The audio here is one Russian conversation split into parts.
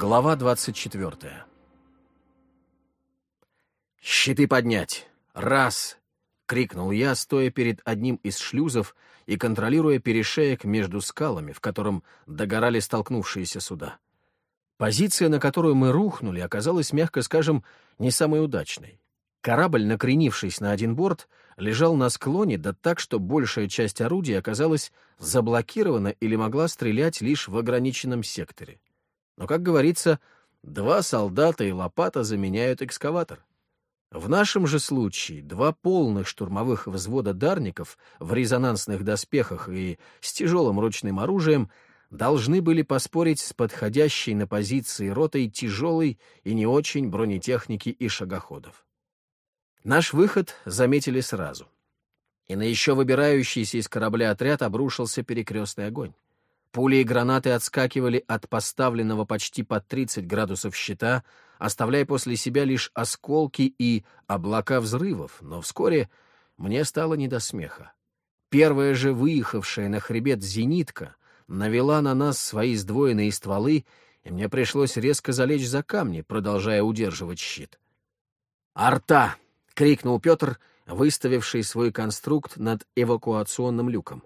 Глава 24 «Щиты поднять! Раз!» — крикнул я, стоя перед одним из шлюзов и контролируя перешеек между скалами, в котором догорали столкнувшиеся суда. Позиция, на которую мы рухнули, оказалась, мягко скажем, не самой удачной. Корабль, накренившись на один борт, лежал на склоне, да так, что большая часть орудий оказалась заблокирована или могла стрелять лишь в ограниченном секторе. Но, как говорится, два солдата и лопата заменяют экскаватор. В нашем же случае два полных штурмовых взвода дарников в резонансных доспехах и с тяжелым ручным оружием должны были поспорить с подходящей на позиции ротой тяжелой и не очень бронетехники и шагоходов. Наш выход заметили сразу. И на еще выбирающийся из корабля отряд обрушился перекрестный огонь. Пули и гранаты отскакивали от поставленного почти под 30 градусов щита, оставляя после себя лишь осколки и облака взрывов, но вскоре мне стало не до смеха. Первая же выехавшая на хребет зенитка навела на нас свои сдвоенные стволы, и мне пришлось резко залечь за камни, продолжая удерживать щит. «Арта!» — крикнул Петр, выставивший свой конструкт над эвакуационным люком.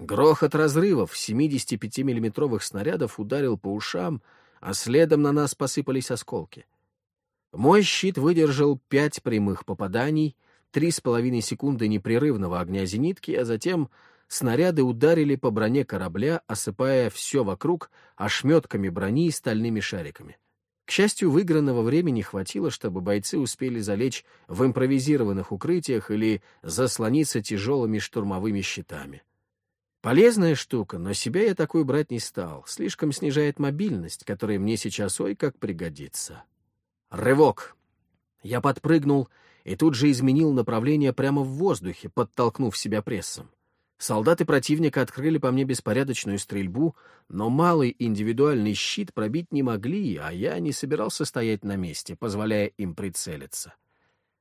Грохот разрывов 75-миллиметровых снарядов ударил по ушам, а следом на нас посыпались осколки. Мой щит выдержал пять прямых попаданий, три с половиной секунды непрерывного огня зенитки, а затем снаряды ударили по броне корабля, осыпая все вокруг ошметками брони и стальными шариками. К счастью, выигранного времени хватило, чтобы бойцы успели залечь в импровизированных укрытиях или заслониться тяжелыми штурмовыми щитами. Полезная штука, но себя я такой брать не стал. Слишком снижает мобильность, которая мне сейчас ой как пригодится. Рывок. Я подпрыгнул и тут же изменил направление прямо в воздухе, подтолкнув себя прессом. Солдаты противника открыли по мне беспорядочную стрельбу, но малый индивидуальный щит пробить не могли, а я не собирался стоять на месте, позволяя им прицелиться.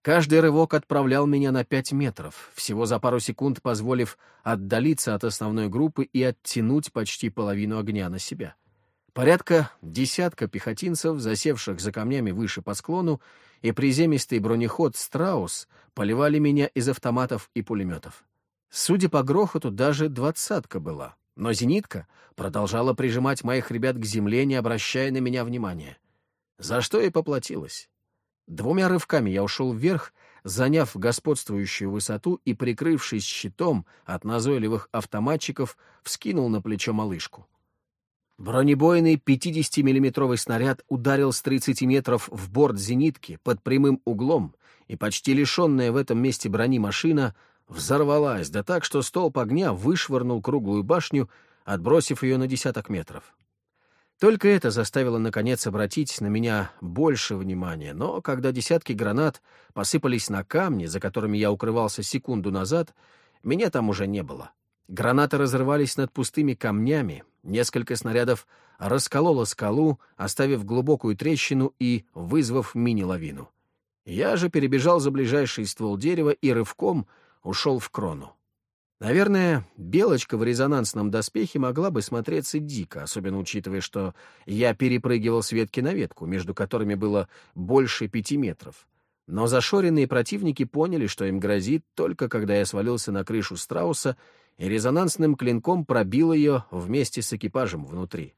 Каждый рывок отправлял меня на пять метров, всего за пару секунд позволив отдалиться от основной группы и оттянуть почти половину огня на себя. Порядка десятка пехотинцев, засевших за камнями выше по склону, и приземистый бронеход «Страус» поливали меня из автоматов и пулеметов. Судя по грохоту, даже двадцатка была, но зенитка продолжала прижимать моих ребят к земле, не обращая на меня внимания. За что и поплатилась. Двумя рывками я ушел вверх, заняв господствующую высоту и, прикрывшись щитом от назойливых автоматчиков, вскинул на плечо малышку. Бронебойный 50-миллиметровый снаряд ударил с 30 метров в борт зенитки под прямым углом, и почти лишенная в этом месте брони машина взорвалась, да так, что столб огня вышвырнул круглую башню, отбросив ее на десяток метров. Только это заставило, наконец, обратить на меня больше внимания, но когда десятки гранат посыпались на камни, за которыми я укрывался секунду назад, меня там уже не было. Гранаты разрывались над пустыми камнями, несколько снарядов раскололо скалу, оставив глубокую трещину и вызвав мини-лавину. Я же перебежал за ближайший ствол дерева и рывком ушел в крону. Наверное, белочка в резонансном доспехе могла бы смотреться дико, особенно учитывая, что я перепрыгивал с ветки на ветку, между которыми было больше пяти метров. Но зашоренные противники поняли, что им грозит, только когда я свалился на крышу страуса и резонансным клинком пробил ее вместе с экипажем внутри.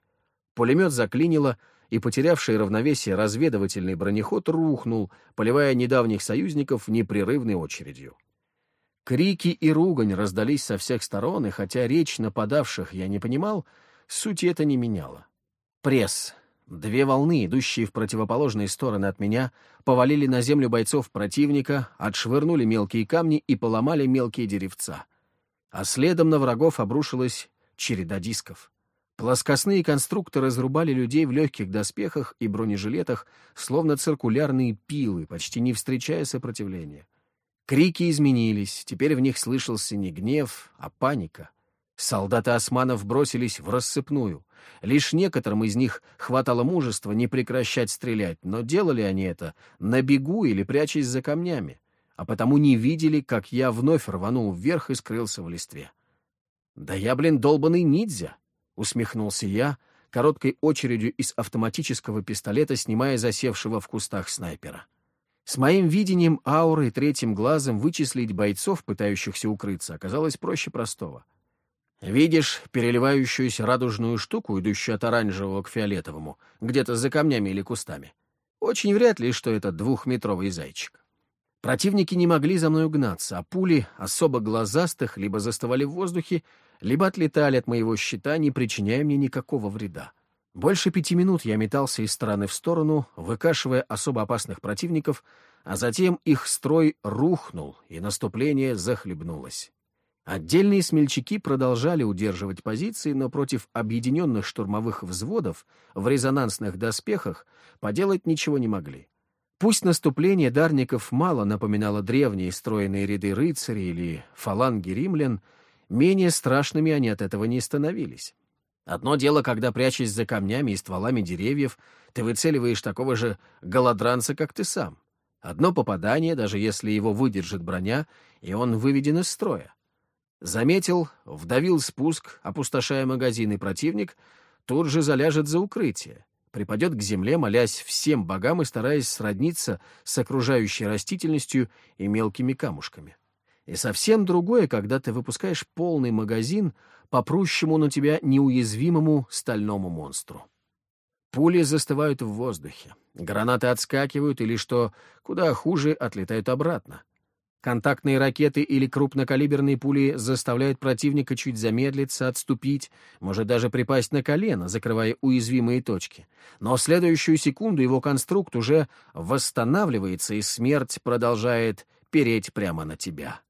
Пулемет заклинило, и потерявший равновесие разведывательный бронеход рухнул, поливая недавних союзников непрерывной очередью. Крики и ругань раздались со всех сторон, и хотя речь нападавших я не понимал, суть это не меняло. Пресс. Две волны, идущие в противоположные стороны от меня, повалили на землю бойцов противника, отшвырнули мелкие камни и поломали мелкие деревца. А следом на врагов обрушилась череда дисков. Плоскостные конструкторы разрубали людей в легких доспехах и бронежилетах, словно циркулярные пилы, почти не встречая сопротивления. Крики изменились, теперь в них слышался не гнев, а паника. Солдаты османов бросились в рассыпную. Лишь некоторым из них хватало мужества не прекращать стрелять, но делали они это на бегу или прячась за камнями, а потому не видели, как я вновь рванул вверх и скрылся в листве. «Да я, блин, долбанный ниндзя!» — усмехнулся я, короткой очередью из автоматического пистолета снимая засевшего в кустах снайпера. С моим видением ауры и третьим глазом вычислить бойцов, пытающихся укрыться, оказалось проще простого. Видишь переливающуюся радужную штуку, идущую от оранжевого к фиолетовому, где-то за камнями или кустами? Очень вряд ли, что это двухметровый зайчик. Противники не могли за мной угнаться, а пули особо глазастых либо заставали в воздухе, либо отлетали от моего щита, не причиняя мне никакого вреда. Больше пяти минут я метался из стороны в сторону, выкашивая особо опасных противников, а затем их строй рухнул, и наступление захлебнулось. Отдельные смельчаки продолжали удерживать позиции, но против объединенных штурмовых взводов в резонансных доспехах поделать ничего не могли. Пусть наступление дарников мало напоминало древние стройные ряды рыцарей или фаланги римлян, менее страшными они от этого не становились. Одно дело, когда, прячась за камнями и стволами деревьев, ты выцеливаешь такого же голодранца, как ты сам. Одно попадание, даже если его выдержит броня, и он выведен из строя. Заметил, вдавил спуск, опустошая магазин, и противник тут же заляжет за укрытие припадет к земле, молясь всем богам и стараясь сродниться с окружающей растительностью и мелкими камушками. И совсем другое, когда ты выпускаешь полный магазин по прущему на тебя неуязвимому стальному монстру. Пули застывают в воздухе, гранаты отскакивают или, что куда хуже, отлетают обратно. Контактные ракеты или крупнокалиберные пули заставляют противника чуть замедлиться, отступить, может даже припасть на колено, закрывая уязвимые точки. Но в следующую секунду его конструкт уже восстанавливается, и смерть продолжает переть прямо на тебя.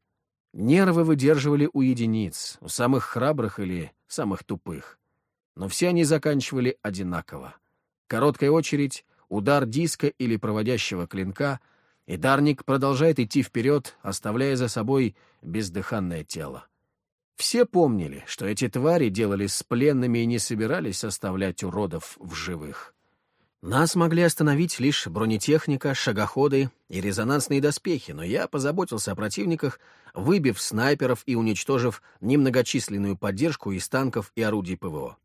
Нервы выдерживали у единиц, у самых храбрых или самых тупых. Но все они заканчивали одинаково. Короткая очередь, удар диска или проводящего клинка — и Дарник продолжает идти вперед, оставляя за собой бездыханное тело. Все помнили, что эти твари делали с пленными и не собирались оставлять уродов в живых. Нас могли остановить лишь бронетехника, шагоходы и резонансные доспехи, но я позаботился о противниках, выбив снайперов и уничтожив немногочисленную поддержку из танков и орудий ПВО.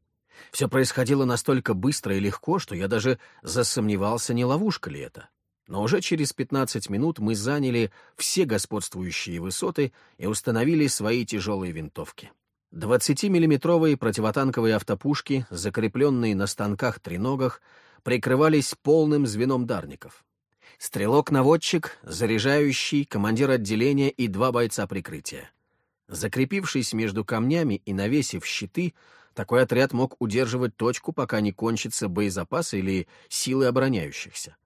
Все происходило настолько быстро и легко, что я даже засомневался, не ловушка ли это. Но уже через 15 минут мы заняли все господствующие высоты и установили свои тяжелые винтовки. 20-миллиметровые противотанковые автопушки, закрепленные на станках-треногах, прикрывались полным звеном дарников. Стрелок-наводчик, заряжающий, командир отделения и два бойца прикрытия. Закрепившись между камнями и навесив щиты, такой отряд мог удерживать точку, пока не кончится боезапас или силы обороняющихся.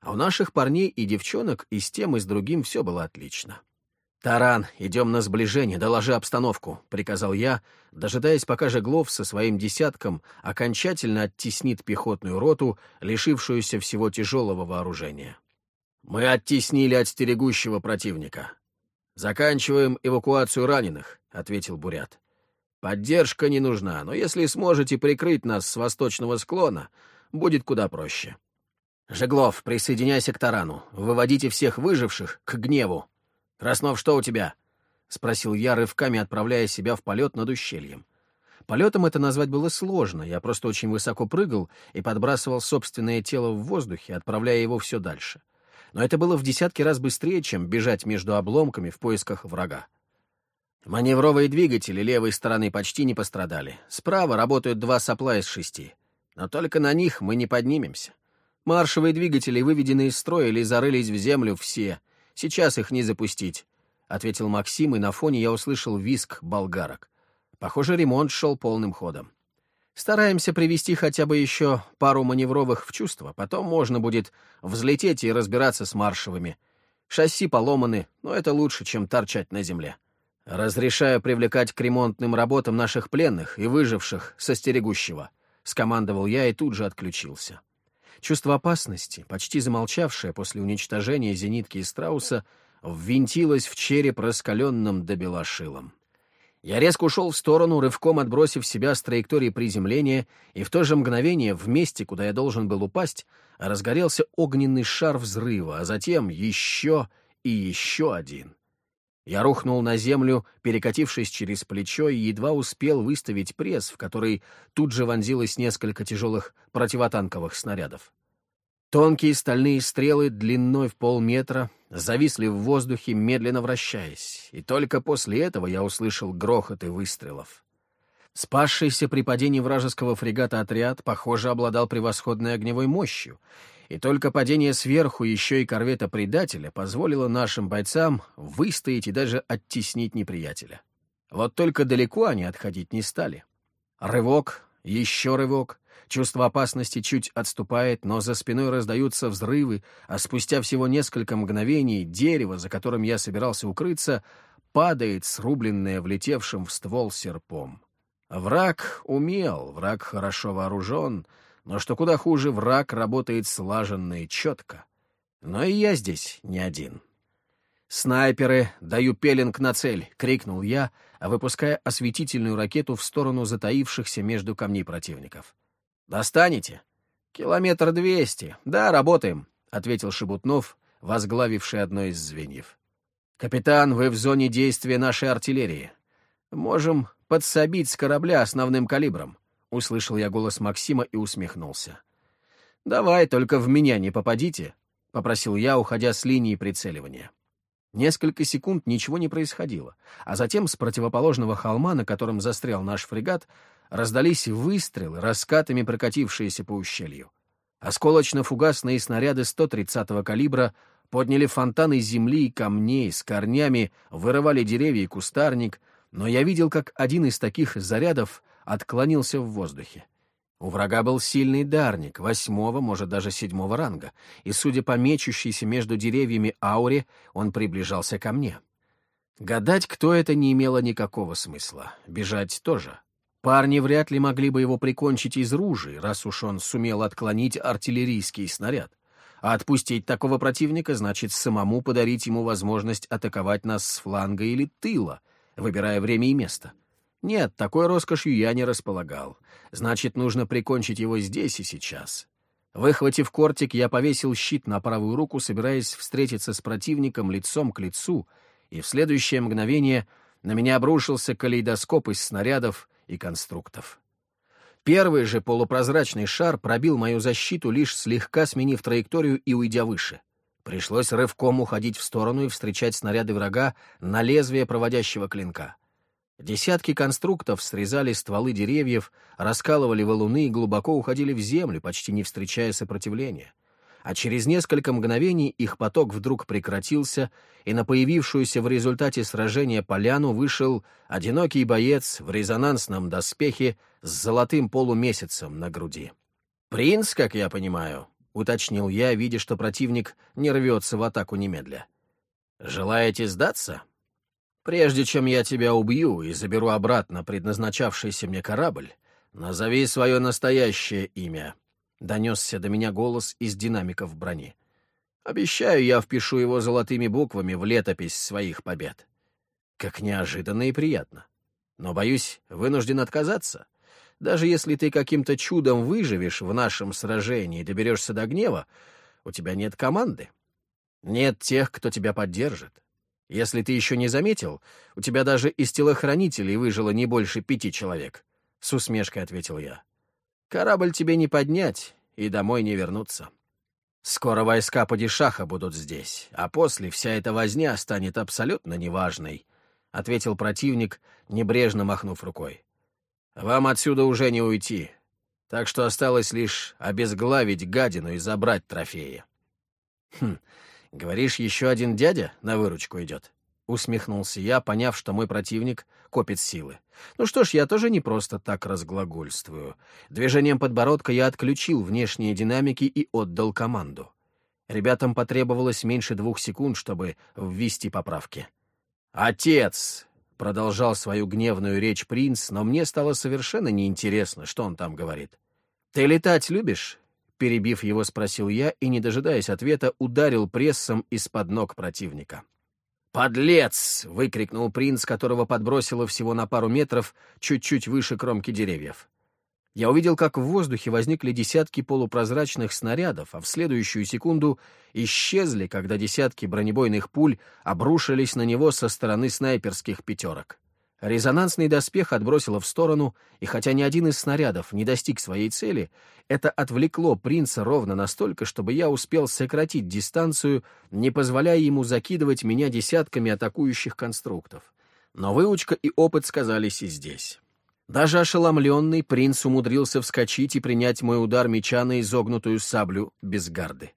А у наших парней и девчонок и с тем, и с другим все было отлично. «Таран, идем на сближение, доложи обстановку», — приказал я, дожидаясь, пока Жеглов со своим десятком окончательно оттеснит пехотную роту, лишившуюся всего тяжелого вооружения. «Мы оттеснили от стерегущего противника. Заканчиваем эвакуацию раненых», — ответил Бурят. «Поддержка не нужна, но если сможете прикрыть нас с восточного склона, будет куда проще». «Жеглов, присоединяйся к тарану. Выводите всех выживших к гневу. Краснов, что у тебя?» — спросил я, рывками отправляя себя в полет над ущельем. Полетом это назвать было сложно, я просто очень высоко прыгал и подбрасывал собственное тело в воздухе, отправляя его все дальше. Но это было в десятки раз быстрее, чем бежать между обломками в поисках врага. Маневровые двигатели левой стороны почти не пострадали. Справа работают два сопла из шести. Но только на них мы не поднимемся. Маршевые двигатели выведены из строя или зарылись в землю все. Сейчас их не запустить», — ответил Максим, и на фоне я услышал виск болгарок. Похоже, ремонт шел полным ходом. Стараемся привести хотя бы еще пару маневровых в чувство, потом можно будет взлететь и разбираться с маршевыми. Шасси поломаны, но это лучше, чем торчать на земле. Разрешаю привлекать к ремонтным работам наших пленных и выживших со стерегущего. Скомандовал я и тут же отключился. Чувство опасности, почти замолчавшее после уничтожения зенитки и страуса, ввинтилось в череп раскаленным до белошилом. Я резко ушел в сторону, рывком отбросив себя с траектории приземления, и в то же мгновение в месте, куда я должен был упасть, разгорелся огненный шар взрыва, а затем еще и еще один. Я рухнул на землю, перекатившись через плечо, и едва успел выставить пресс, в который тут же вонзилось несколько тяжелых противотанковых снарядов. Тонкие стальные стрелы длиной в полметра зависли в воздухе, медленно вращаясь, и только после этого я услышал грохот и выстрелов. Спасшийся при падении вражеского фрегата отряд, похоже, обладал превосходной огневой мощью, и только падение сверху еще и корвета предателя позволило нашим бойцам выстоять и даже оттеснить неприятеля. Вот только далеко они отходить не стали. Рывок, еще рывок, чувство опасности чуть отступает, но за спиной раздаются взрывы, а спустя всего несколько мгновений дерево, за которым я собирался укрыться, падает, срубленное влетевшим в ствол серпом. Враг умел, враг хорошо вооружен — но что куда хуже, враг работает слаженно и четко. Но и я здесь не один. «Снайперы, даю пеленг на цель!» — крикнул я, выпуская осветительную ракету в сторону затаившихся между камней противников. «Достанете?» «Километр двести. Да, работаем», — ответил Шебутнов, возглавивший одно из звеньев. «Капитан, вы в зоне действия нашей артиллерии. Можем подсобить с корабля основным калибром. Услышал я голос Максима и усмехнулся. «Давай, только в меня не попадите», — попросил я, уходя с линии прицеливания. Несколько секунд ничего не происходило, а затем с противоположного холма, на котором застрял наш фрегат, раздались выстрелы, раскатами прокатившиеся по ущелью. Осколочно-фугасные снаряды 130-го калибра подняли фонтаны земли и камней, с корнями вырывали деревья и кустарник, но я видел, как один из таких зарядов отклонился в воздухе. У врага был сильный дарник, восьмого, может, даже седьмого ранга, и, судя по мечущейся между деревьями ауре, он приближался ко мне. Гадать, кто это, не имело никакого смысла. Бежать тоже. Парни вряд ли могли бы его прикончить из ружей, раз уж он сумел отклонить артиллерийский снаряд. А отпустить такого противника значит самому подарить ему возможность атаковать нас с фланга или тыла, выбирая время и место. Нет, такой роскошью я не располагал. Значит, нужно прикончить его здесь и сейчас. Выхватив кортик, я повесил щит на правую руку, собираясь встретиться с противником лицом к лицу, и в следующее мгновение на меня обрушился калейдоскоп из снарядов и конструктов. Первый же полупрозрачный шар пробил мою защиту, лишь слегка сменив траекторию и уйдя выше. Пришлось рывком уходить в сторону и встречать снаряды врага на лезвие проводящего клинка. Десятки конструктов срезали стволы деревьев, раскалывали валуны и глубоко уходили в землю, почти не встречая сопротивления. А через несколько мгновений их поток вдруг прекратился, и на появившуюся в результате сражения поляну вышел одинокий боец в резонансном доспехе с золотым полумесяцем на груди. «Принц, как я понимаю», — уточнил я, видя, что противник не рвется в атаку немедля. «Желаете сдаться?» Прежде чем я тебя убью и заберу обратно предназначавшийся мне корабль, назови свое настоящее имя», — донесся до меня голос из динамиков брони. «Обещаю, я впишу его золотыми буквами в летопись своих побед». Как неожиданно и приятно. Но, боюсь, вынужден отказаться. Даже если ты каким-то чудом выживешь в нашем сражении и доберешься до гнева, у тебя нет команды. Нет тех, кто тебя поддержит. Если ты еще не заметил, у тебя даже из телохранителей выжило не больше пяти человек», — с усмешкой ответил я. «Корабль тебе не поднять и домой не вернуться. Скоро войска Падишаха будут здесь, а после вся эта возня станет абсолютно неважной», — ответил противник, небрежно махнув рукой. «Вам отсюда уже не уйти, так что осталось лишь обезглавить гадину и забрать трофеи». «Хм, «Говоришь, еще один дядя на выручку идет?» Усмехнулся я, поняв, что мой противник копит силы. Ну что ж, я тоже не просто так разглагольствую. Движением подбородка я отключил внешние динамики и отдал команду. Ребятам потребовалось меньше двух секунд, чтобы ввести поправки. «Отец!» — продолжал свою гневную речь принц, но мне стало совершенно неинтересно, что он там говорит. «Ты летать любишь? Перебив его, спросил я и, не дожидаясь ответа, ударил прессом из-под ног противника. «Подлец!» — выкрикнул принц, которого подбросило всего на пару метров, чуть-чуть выше кромки деревьев. Я увидел, как в воздухе возникли десятки полупрозрачных снарядов, а в следующую секунду исчезли, когда десятки бронебойных пуль обрушились на него со стороны снайперских пятерок. Резонансный доспех отбросило в сторону, и хотя ни один из снарядов не достиг своей цели, это отвлекло принца ровно настолько, чтобы я успел сократить дистанцию, не позволяя ему закидывать меня десятками атакующих конструктов. Но выучка и опыт сказались и здесь. Даже ошеломленный принц умудрился вскочить и принять мой удар меча на изогнутую саблю без гарды.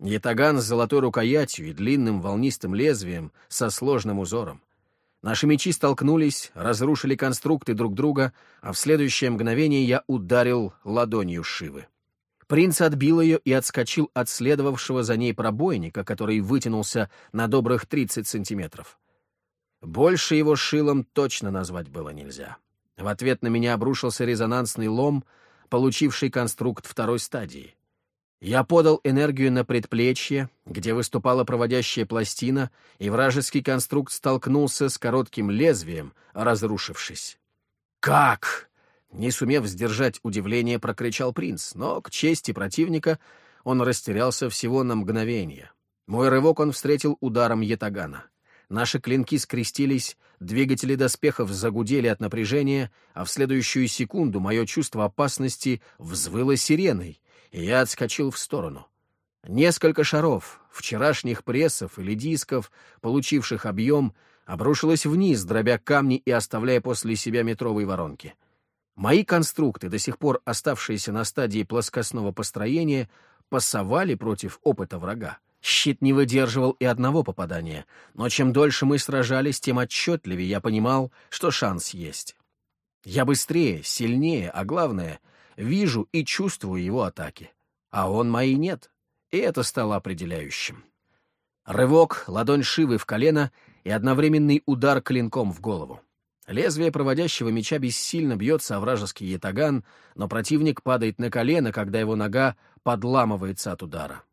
Ятаган с золотой рукоятью и длинным волнистым лезвием со сложным узором. Наши мечи столкнулись, разрушили конструкты друг друга, а в следующее мгновение я ударил ладонью Шивы. Принц отбил ее и отскочил от следовавшего за ней пробойника, который вытянулся на добрых 30 сантиметров. Больше его шилом точно назвать было нельзя. В ответ на меня обрушился резонансный лом, получивший конструкт второй стадии. Я подал энергию на предплечье, где выступала проводящая пластина, и вражеский конструкт столкнулся с коротким лезвием, разрушившись. «Как?» Не сумев сдержать удивление, прокричал принц, но, к чести противника, он растерялся всего на мгновение. Мой рывок он встретил ударом ятагана. Наши клинки скрестились, двигатели доспехов загудели от напряжения, а в следующую секунду мое чувство опасности взвыло сиреной, и я отскочил в сторону. Несколько шаров, вчерашних прессов или дисков, получивших объем, обрушилось вниз, дробя камни и оставляя после себя метровые воронки. Мои конструкты, до сих пор оставшиеся на стадии плоскостного построения, пасовали против опыта врага. Щит не выдерживал и одного попадания, но чем дольше мы сражались, тем отчетливее я понимал, что шанс есть. Я быстрее, сильнее, а главное, вижу и чувствую его атаки. А он мои нет, и это стало определяющим. Рывок, ладонь Шивы в колено и одновременный удар клинком в голову. Лезвие проводящего меча бессильно бьется о вражеский ятаган, но противник падает на колено, когда его нога подламывается от удара.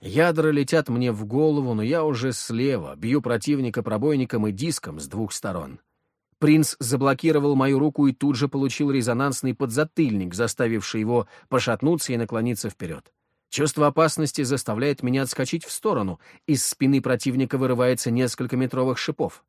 Ядра летят мне в голову, но я уже слева, бью противника пробойником и диском с двух сторон. Принц заблокировал мою руку и тут же получил резонансный подзатыльник, заставивший его пошатнуться и наклониться вперед. Чувство опасности заставляет меня отскочить в сторону. Из спины противника вырывается несколько метровых шипов.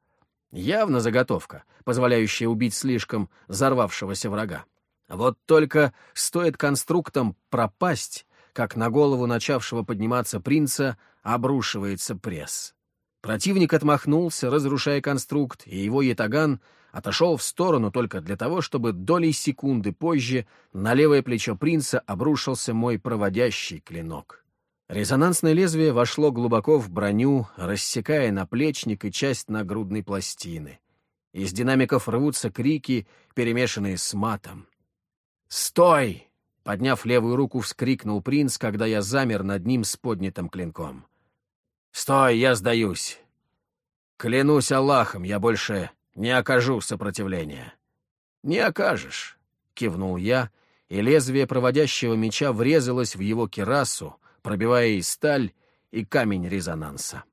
Явно заготовка, позволяющая убить слишком взорвавшегося врага. Вот только стоит конструктам пропасть, как на голову начавшего подниматься принца обрушивается пресс. Противник отмахнулся, разрушая конструкт, и его ятаган отошел в сторону только для того, чтобы долей секунды позже на левое плечо принца обрушился мой проводящий клинок. Резонансное лезвие вошло глубоко в броню, рассекая наплечник и часть нагрудной пластины. Из динамиков рвутся крики, перемешанные с матом. «Стой!» Подняв левую руку, вскрикнул принц, когда я замер над ним с поднятым клинком. «Стой, я сдаюсь! Клянусь Аллахом, я больше не окажу сопротивления». «Не окажешь», — кивнул я, и лезвие проводящего меча врезалось в его кирасу, пробивая и сталь, и камень резонанса.